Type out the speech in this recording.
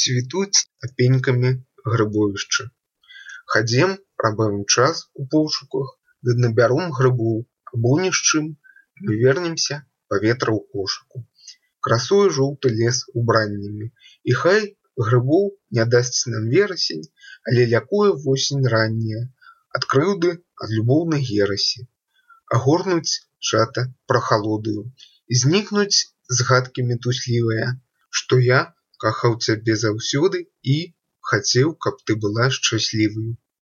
цвітуць апенькамі грыбовішчы. Хадзем, прабавім час у пошуках, ды набяром грыбоў, або ні з чым, мы вернемся паветра ў кошыку. Красуе жоўты лес убраннямі, і хай грыбоў не дасць нам верасень, але лякуе восень ранняя, ад крыўды, ад любоўнай ерасі. Агорнуць чата прахалодаю, і знікнуць згадкі мітуслівыя, што я кахаў цябе заўсёды і хацеў, каб ты была шчасліваю.